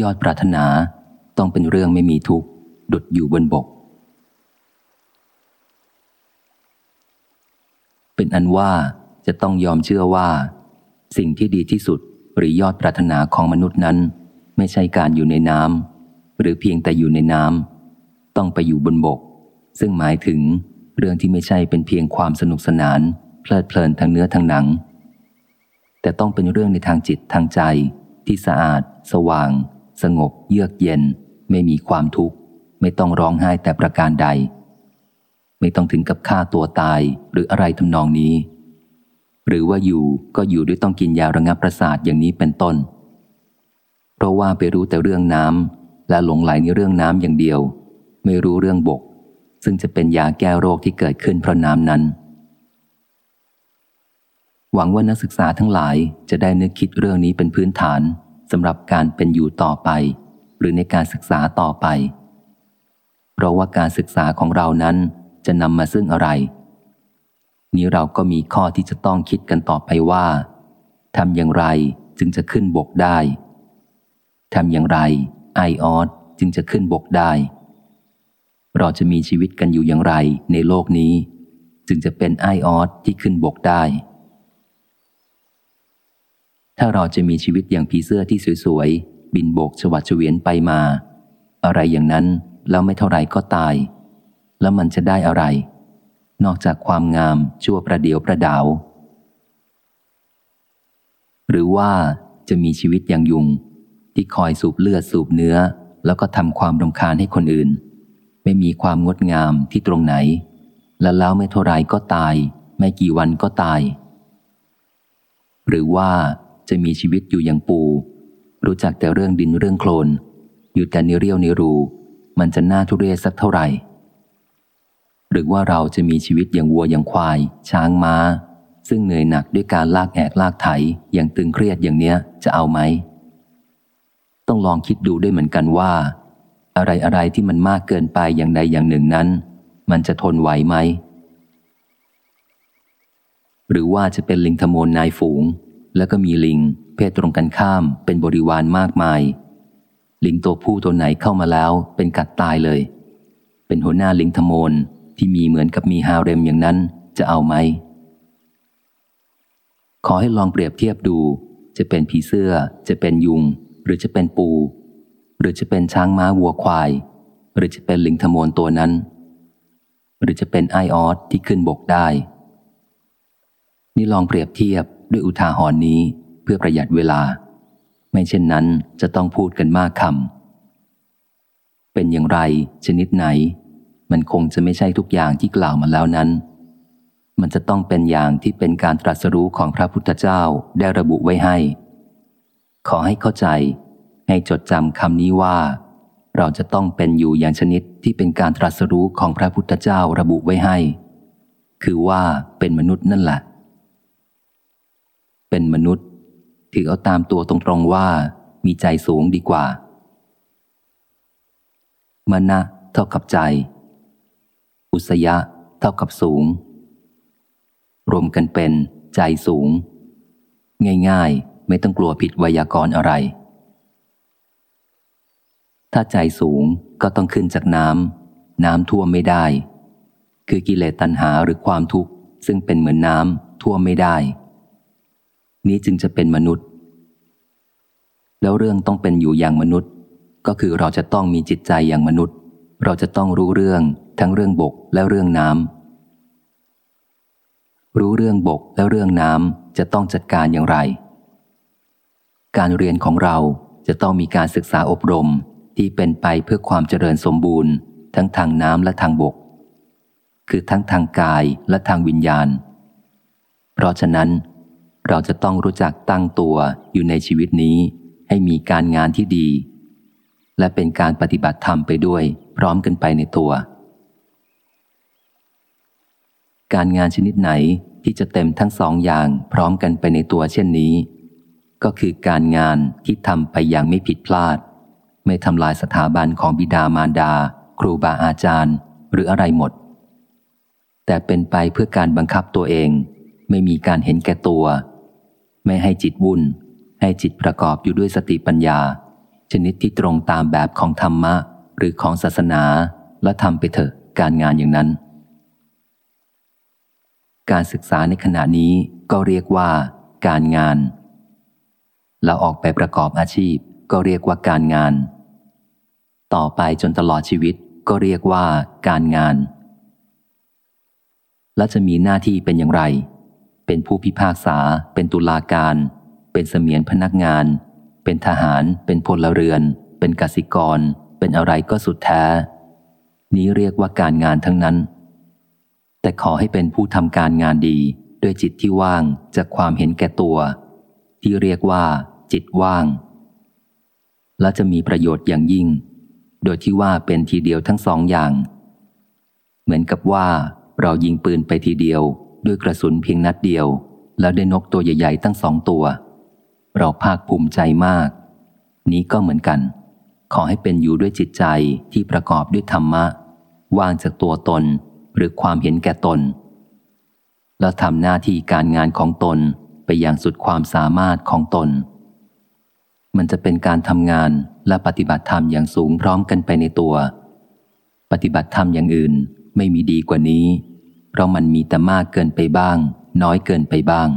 ยอดปรารถนาต้องเป็นเรื่องไม่มีทุกข์ดุดอยู่บนบก เป็นอันว่าจะต้องยอมเชื่อว่า สิ่งที่ดีที่สุดหรือยอดปรารถนาของมนุษย์นั้น ไม่ใช่การอยู่ในน้ำหรือเพียงแต่อยู่ในน้ำต้องไปอยู่บนบก ซึ่งหมายถึงเรื่องที่ไม่ใช่เป็นเพียงความสนุกสนาน เพลิดเพลินทางเนื้อทางหนัง แต่ต้องเป็นเรื่องในทางจิตทางใจที่สะอาด สว่าง สงบเยือกเย็น ไม่มีความทุกข์ ไม่ต้องร้องไห้แต่ประการใด ไม่ต้องถึงกับฆ่าตัวตายหรืออะไรทำนองนี้ หรือว่าอยู่ก็อยู่ด้วยต้องกินยาระงับประสาทอย่างนี้เป็นต้น เพราะว่าไปรู้แต่เรื่องน้ำและหลงไหลในเรื่องน้ำอย่างเดียว ไม่รู้เรื่องบก ซึ่งจะเป็นยาแก้โรคที่เกิดขึ้นเพราะน้ำนั้นหวังว่านักศึกษาทั้งหลายจะได้นึกคิดเรื่องนี้เป็นพื้นฐาน สำหรับการเป็นอยู่ต่อไป หรือในการศึกษาต่อไป เพราะว่าการศึกษาของเรานั้นจะนำมาซึ่งอะไร นี้เราก็มีข้อที่จะต้องคิดกันต่อไปว่าทำอย่างไรจึงจะขึ้นบกได้ทำอย่างไรไอออสจึงจะขึ้นบกได้ เราจะมีชีวิตกันอยู่อย่างไรในโลกนี้ จึงจะเป็นไอออสที่ขึ้นบกได้ ถ้าเราจะมีชีวิตอย่างผีเสื้อที่สวยๆ บินโบกฉวัดเฉวียนไปมา อะไรอย่างนั้นแล้วไม่เท่าไรก็ตาย แล้วมันจะได้อะไร นอกจากความงามชั่วประเดียวประดาว หรือว่าจะมีชีวิตอย่างยุง ที่คอยสูบเลือดสูบเนื้อ แล้วก็ทำความรำคาญให้คนอื่น ไม่มีความงดงามที่ตรงไหน และแล้วไม่เท่าไรก็ตาย ไม่กี่วันก็ตาย หรือว่า จะมีชีวิตอยู่อย่างปู รู้จักแต่เรื่องดินเรื่องโคลน อยู่แต่ในเรียวในรู มันจะน่าทุเรศสักเท่าไหร่ หรือว่าเราจะมีชีวิตอย่างวัวอย่างควาย ช้างม้า ซึ่งเหนื่อยหนักด้วยการลากแอกลากไถอย่างตึงเครียดอย่างเนี้ยจะเอาไหม ต้องลองคิดดูด้วยเหมือนกันว่า อะไรอะไรที่มันมากเกินไปอย่างใดอย่างหนึ่งนั้น มันจะทนไหวไหมหรือว่าจะเป็นลิงทโมนนายฝูง แล้วก็มีลิง เพศตรงกันข้ามเป็นบริวารมากมาย ลิงตัวผู้ตัวไหนเข้ามาแล้วเป็นกัดตายเลย เป็นหัวหน้าลิงทโมนที่มีเหมือนกับมีฮาเร็มอย่างนั้นจะเอาไหม ขอให้ลองเปรียบเทียบดู จะเป็นผีเสื้อ จะเป็นยุง หรือจะเป็นปู หรือจะเป็นช้างม้าวัวควาย หรือจะเป็นลิงทโมนตัวนั้น หรือจะเป็นไอออสที่ขึ้นบกได้ นี่ลองเปรียบเทียบ ด้วยอุทาหรณ์นี้เพื่อประหยัดเวลา ไม่เช่นนั้นจะต้องพูดกันมากคำเป็นอย่างไร ชนิดไหน มันคงจะไม่ใช่ทุกอย่างที่กล่าวมาแล้วนั้น มันจะต้องเป็นอย่างที่เป็นการตรัสรู้ของพระพุทธเจ้าได้ระบุไว้ให้ ขอให้เข้าใจ ให้จดจำคำนี้ว่า เราจะต้องเป็นอยู่อย่างชนิดที่เป็นการตรัสรู้ของพระพุทธเจ้าระบุไว้ให้ คือว่าเป็นมนุษย์นั่นแหละ เป็นมนุษย์ ถือเอาตามตัวตรงๆว่า มีใจสูงดีกว่า มณะเท่ากับใจ อุสยะ เท่ากับสูง รวมกันเป็นใจสูง ง่ายๆ ไม่ต้องกลัวผิดไวยากรณ์อะไร ถ้าใจสูงก็ต้องขึ้นจากน้ำน้ำท่วมไม่ได้ คือกิเลสตัณหาหรือความทุกข์ซึ่งเป็นเหมือนน้ำท่วมไม่ได้ นี้จึงจะเป็นมนุษย์ แล้วเรื่องต้องเป็นอยู่อย่างมนุษย์ ก็คือเราจะต้องมีจิตใจอย่างมนุษย์ เราจะต้องรู้เรื่องทั้งเรื่องบกและเรื่องน้ำรู้เรื่องบกและเรื่องน้ำจะต้องจัดการอย่างไร การเรียนของเราจะต้องมีการศึกษาอบรมที่เป็นไปเพื่อความเจริญสมบูรณ์ ทั้งทางน้ำและทางบก คือทั้งทางกายและทางวิญญาณ เพราะฉะนั้น เราจะต้องรู้จักตั้งตัวอยู่ในชีวิตนี้ ให้มีการงานที่ดี และเป็นการปฏิบัติธรรมไปด้วยพร้อมกันไปในตัว การงานชนิดไหนที่จะเต็มทั้งสองอย่างพร้อมกันไปในตัวเช่นนี้ ก็คือการงานที่ทำไปอย่างไม่ผิดพลาด ไม่ทำลายสถาบันของบิดามารดา ครูบาอาจารย์ หรืออะไรหมด แต่เป็นไปเพื่อการบังคับตัวเอง ไม่มีการเห็นแก่ตัว ไม่ให้จิตวุ่น ให้จิตประกอบอยู่ด้วยสติปัญญา ชนิดที่ตรงตามแบบของธรรมะ หรือของศาสนา และทำไปเถอะการงานอย่างนั้น การศึกษาในขณะนี้ก็เรียกว่า การงาน แล้วออกไปประกอบอาชีพก็เรียกว่าการงาน ต่อไปจนตลอดชีวิตก็เรียกว่าการงาน และจะมีหน้าที่เป็นอย่างไร เป็นผู้พิพากษา เป็นตุลาการ เป็นเสมียนพนักงาน เป็นทหาร เป็นพลเรือน เป็นกสิกร เป็นอะไรก็สุดแท้ นี้เรียกว่าการงานทั้งนั้น แต่ขอให้เป็นผู้ทำการงานดีด้วยจิตที่ว่างจากความเห็นแก่ตัว ที่เรียกว่า จิตว่าง และจะมีประโยชน์อย่างยิ่ง โดยที่ว่าเป็นทีเดียวทั้งสองอย่าง เหมือนกับว่าเรายิงปืนไปทีเดียว ด้วยกระสุนเพียงนัดเดียว แล้วได้นกตัวใหญ่ ๆ ตั้งสองตัว เราภาคภูมิใจมาก นี้ก็เหมือนกัน ขอให้เป็นอยู่ด้วยจิตใจที่ประกอบด้วยธรรมะว่างจากตัวตนหรือความเห็นแก่ตน แล้วทำหน้าที่การงานของตนไปอย่างสุดความสามารถของตน มันจะเป็นการทำงานและปฏิบัติธรรมอย่างสูงพร้อมกันไปในตัว ปฏิบัติธรรมอย่างอื่นไม่มีดีกว่านี้ เพราะมันมีแต่มากเกินไปบ้าง น้อยเกินไปบ้าง